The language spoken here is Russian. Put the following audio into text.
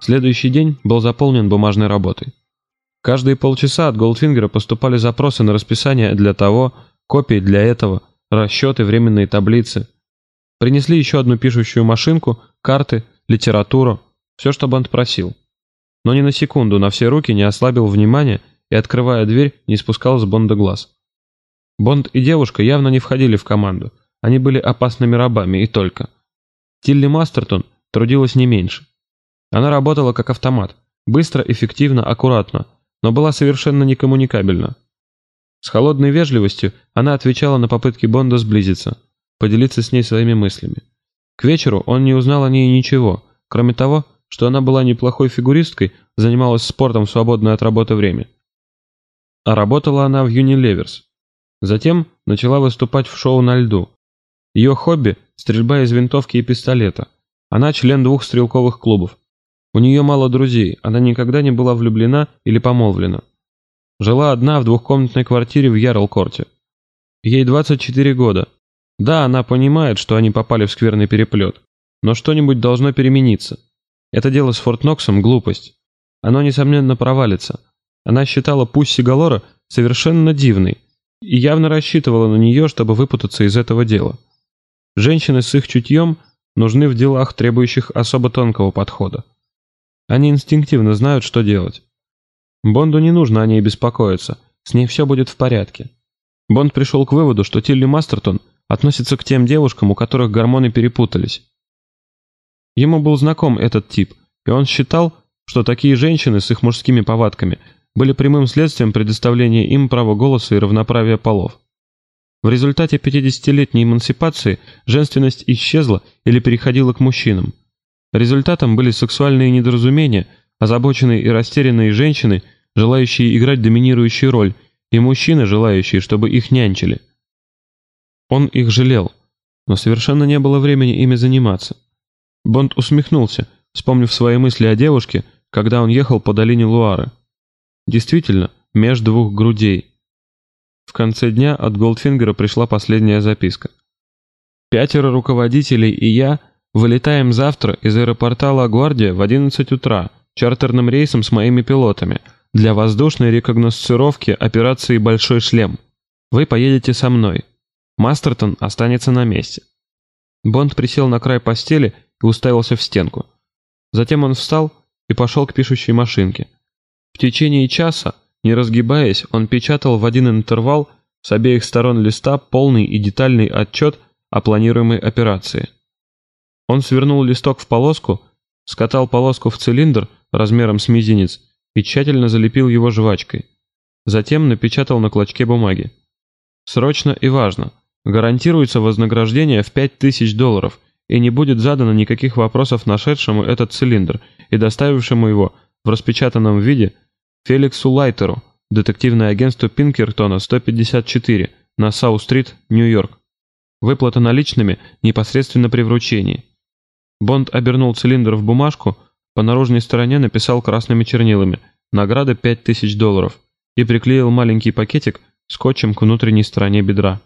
Следующий день был заполнен бумажной работой. Каждые полчаса от Голдфингера поступали запросы на расписание для того, копии для этого, расчеты, временные таблицы. Принесли еще одну пишущую машинку, карты, литературу, все, что Бонд просил. Но ни на секунду на все руки не ослабил внимания и, открывая дверь, не спускал с Бонда глаз. Бонд и девушка явно не входили в команду, они были опасными рабами и только. Тилли Мастертон трудилась не меньше. Она работала как автомат, быстро, эффективно, аккуратно, но была совершенно некоммуникабельна. С холодной вежливостью она отвечала на попытки Бонда сблизиться, поделиться с ней своими мыслями. К вечеру он не узнал о ней ничего, кроме того, что она была неплохой фигуристкой, занималась спортом в свободное от работы время. А работала она в Unilever's. Затем начала выступать в шоу на льду. Ее хобби – стрельба из винтовки и пистолета. Она член двух стрелковых клубов. У нее мало друзей, она никогда не была влюблена или помолвлена. Жила одна в двухкомнатной квартире в Ярлкорте. Ей 24 года. Да, она понимает, что они попали в скверный переплет, но что-нибудь должно перемениться. Это дело с Форт Ноксом – глупость. Оно, несомненно, провалится. Она считала Пусси Галора совершенно дивной и явно рассчитывала на нее, чтобы выпутаться из этого дела. Женщины с их чутьем нужны в делах, требующих особо тонкого подхода. Они инстинктивно знают, что делать. Бонду не нужно о ней беспокоиться, с ней все будет в порядке. Бонд пришел к выводу, что Тилли Мастертон относится к тем девушкам, у которых гормоны перепутались. Ему был знаком этот тип, и он считал, что такие женщины с их мужскими повадками были прямым следствием предоставления им права голоса и равноправия полов. В результате 50-летней эмансипации женственность исчезла или переходила к мужчинам, Результатом были сексуальные недоразумения, озабоченные и растерянные женщины, желающие играть доминирующую роль, и мужчины, желающие, чтобы их нянчили. Он их жалел, но совершенно не было времени ими заниматься. Бонд усмехнулся, вспомнив свои мысли о девушке, когда он ехал по долине Луары. Действительно, меж двух грудей. В конце дня от Голдфингера пришла последняя записка. «Пятеро руководителей и я Вылетаем завтра из аэропорта Ла-Гвардия в 11 утра чартерным рейсом с моими пилотами для воздушной рекогносцировки операции «Большой шлем». Вы поедете со мной. Мастертон останется на месте». Бонд присел на край постели и уставился в стенку. Затем он встал и пошел к пишущей машинке. В течение часа, не разгибаясь, он печатал в один интервал с обеих сторон листа полный и детальный отчет о планируемой операции. Он свернул листок в полоску, скатал полоску в цилиндр размером с мизинец и тщательно залепил его жвачкой. Затем напечатал на клочке бумаги. Срочно и важно. Гарантируется вознаграждение в 5000 долларов и не будет задано никаких вопросов нашедшему этот цилиндр и доставившему его в распечатанном виде Феликсу Лайтеру, детективное агентство Пинкертона 154 на Сау-стрит, Нью-Йорк. Выплата наличными непосредственно при вручении. Бонд обернул цилиндр в бумажку, по наружной стороне написал красными чернилами «Награда 5000 долларов» и приклеил маленький пакетик скотчем к внутренней стороне бедра.